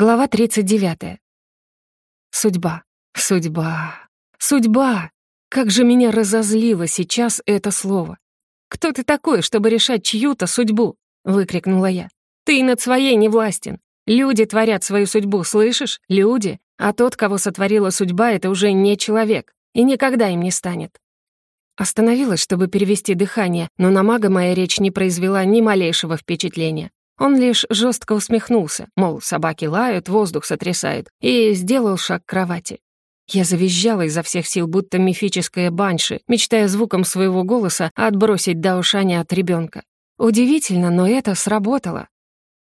Глава 39. Судьба, судьба, судьба! Как же меня разозлило сейчас это слово. «Кто ты такой, чтобы решать чью-то судьбу?» — выкрикнула я. «Ты над своей не властен. Люди творят свою судьбу, слышишь? Люди. А тот, кого сотворила судьба, это уже не человек. И никогда им не станет». Остановилась, чтобы перевести дыхание, но на мага моя речь не произвела ни малейшего впечатления. Он лишь жестко усмехнулся, мол, собаки лают, воздух сотрясают, и сделал шаг к кровати. Я завизжала изо всех сил, будто мифическая банши, мечтая звуком своего голоса отбросить Даушаня от ребенка. Удивительно, но это сработало.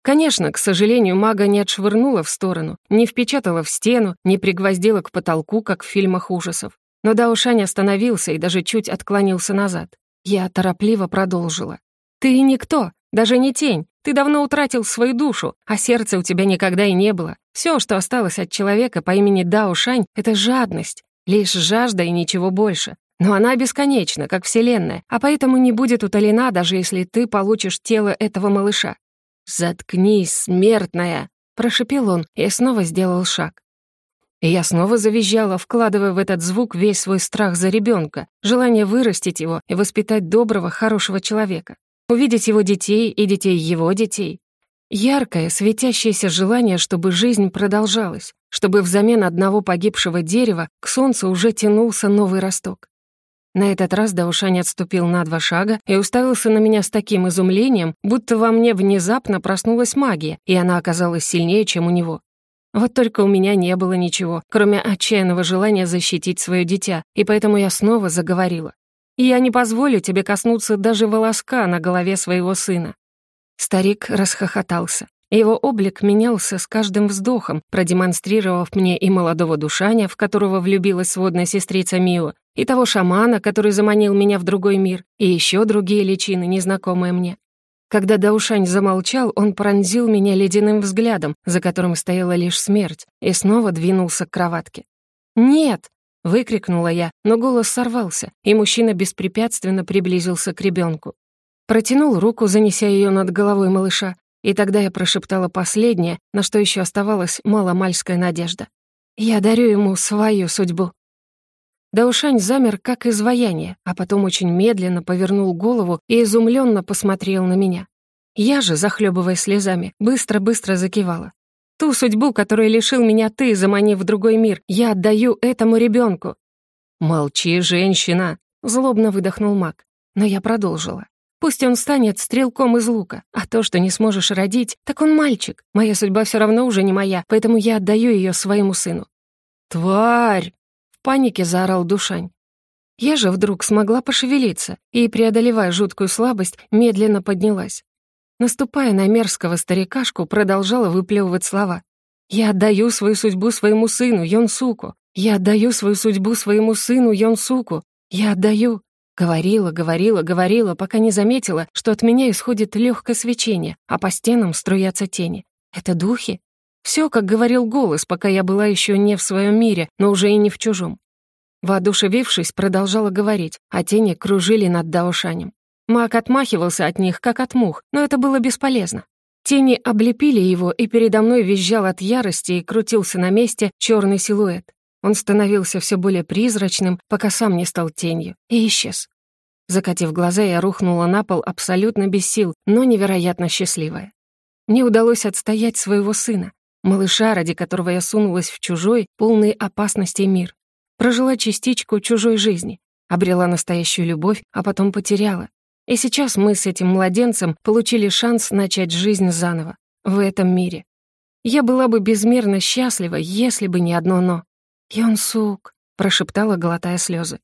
Конечно, к сожалению, мага не отшвырнула в сторону, не впечатала в стену, не пригвоздила к потолку, как в фильмах ужасов. Но Даушань остановился и даже чуть отклонился назад. Я торопливо продолжила. «Ты никто, даже не тень. Ты давно утратил свою душу, а сердца у тебя никогда и не было. Все, что осталось от человека по имени Дао Шань, это жадность. Лишь жажда и ничего больше. Но она бесконечна, как Вселенная, а поэтому не будет утолена, даже если ты получишь тело этого малыша. «Заткнись, смертная!» — прошепел он и снова сделал шаг. И я снова завизжала, вкладывая в этот звук весь свой страх за ребенка, желание вырастить его и воспитать доброго, хорошего человека увидеть его детей и детей его детей. Яркое, светящееся желание, чтобы жизнь продолжалась, чтобы взамен одного погибшего дерева к солнцу уже тянулся новый росток. На этот раз Даушань отступил на два шага и уставился на меня с таким изумлением, будто во мне внезапно проснулась магия, и она оказалась сильнее, чем у него. Вот только у меня не было ничего, кроме отчаянного желания защитить свое дитя, и поэтому я снова заговорила я не позволю тебе коснуться даже волоска на голове своего сына». Старик расхохотался. Его облик менялся с каждым вздохом, продемонстрировав мне и молодого душаня, в которого влюбилась сводная сестрица Мио, и того шамана, который заманил меня в другой мир, и еще другие личины, незнакомые мне. Когда Даушань замолчал, он пронзил меня ледяным взглядом, за которым стояла лишь смерть, и снова двинулся к кроватке. «Нет!» Выкрикнула я, но голос сорвался, и мужчина беспрепятственно приблизился к ребенку. Протянул руку, занеся ее над головой малыша, и тогда я прошептала последнее, на что еще оставалась маломальская надежда. «Я дарю ему свою судьбу». Даушань замер, как изваяние, а потом очень медленно повернул голову и изумленно посмотрел на меня. Я же, захлебывая слезами, быстро-быстро закивала. Ту судьбу, которую лишил меня ты, заманив в другой мир, я отдаю этому ребенку. «Молчи, женщина!» — злобно выдохнул маг. Но я продолжила. «Пусть он станет стрелком из лука, а то, что не сможешь родить, так он мальчик. Моя судьба все равно уже не моя, поэтому я отдаю ее своему сыну». «Тварь!» — в панике заорал Душань. Я же вдруг смогла пошевелиться и, преодолевая жуткую слабость, медленно поднялась. Наступая на мерзкого старикашку, продолжала выплевывать слова. «Я отдаю свою судьбу своему сыну, Йонсуку. Я отдаю свою судьбу своему сыну, Йонсуку. Я отдаю». Говорила, говорила, говорила, пока не заметила, что от меня исходит легкое свечение, а по стенам струятся тени. Это духи? Все, как говорил голос, пока я была еще не в своем мире, но уже и не в чужом. Воодушевившись, продолжала говорить, а тени кружили над Даошанем. Маг отмахивался от них, как от мух, но это было бесполезно. Тени облепили его, и передо мной визжал от ярости и крутился на месте черный силуэт. Он становился все более призрачным, пока сам не стал тенью, и исчез. Закатив глаза, я рухнула на пол абсолютно без сил, но невероятно счастливая. Мне удалось отстоять своего сына, малыша, ради которого я сунулась в чужой, полный опасностей мир. Прожила частичку чужой жизни, обрела настоящую любовь, а потом потеряла. И сейчас мы с этим младенцем получили шанс начать жизнь заново, в этом мире. Я была бы безмерно счастлива, если бы не одно «но». «Йонсук», — прошептала, глотая слезы.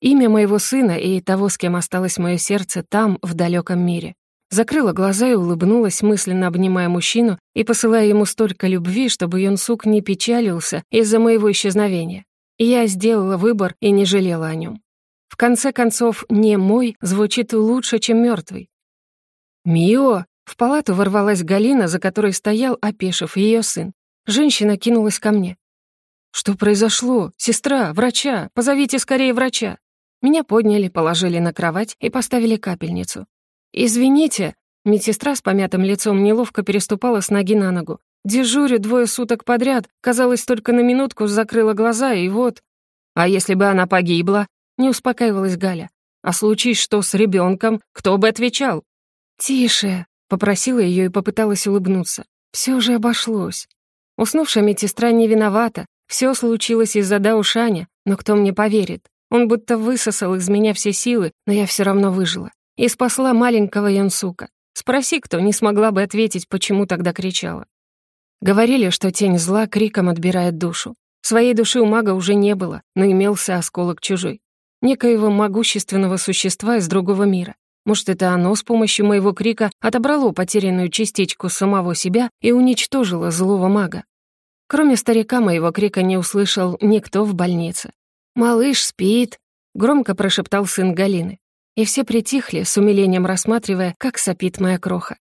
Имя моего сына и того, с кем осталось мое сердце там, в далеком мире. Закрыла глаза и улыбнулась, мысленно обнимая мужчину и посылая ему столько любви, чтобы Йонсук не печалился из-за моего исчезновения. я сделала выбор и не жалела о нем. В конце концов, не мой звучит лучше, чем мертвый. «Мио!» В палату ворвалась Галина, за которой стоял, опешив, ее сын. Женщина кинулась ко мне. «Что произошло? Сестра, врача! Позовите скорее врача!» Меня подняли, положили на кровать и поставили капельницу. «Извините!» Медсестра с помятым лицом неловко переступала с ноги на ногу. Дежурю двое суток подряд, казалось, только на минутку закрыла глаза, и вот... А если бы она погибла? Не успокаивалась Галя. А случись что с ребенком, кто бы отвечал? «Тише», — попросила ее и попыталась улыбнуться. Все же обошлось. Уснувшая медсестра не виновата. Все случилось из-за Даушаня, но кто мне поверит? Он будто высосал из меня все силы, но я все равно выжила. И спасла маленького Янсука. Спроси, кто не смогла бы ответить, почему тогда кричала. Говорили, что тень зла криком отбирает душу. Своей души у мага уже не было, но имелся осколок чужой. Некоего могущественного существа из другого мира. Может, это оно с помощью моего крика отобрало потерянную частичку самого себя и уничтожило злого мага. Кроме старика моего крика не услышал никто в больнице. «Малыш спит», — громко прошептал сын Галины. И все притихли, с умилением рассматривая, как сопит моя кроха.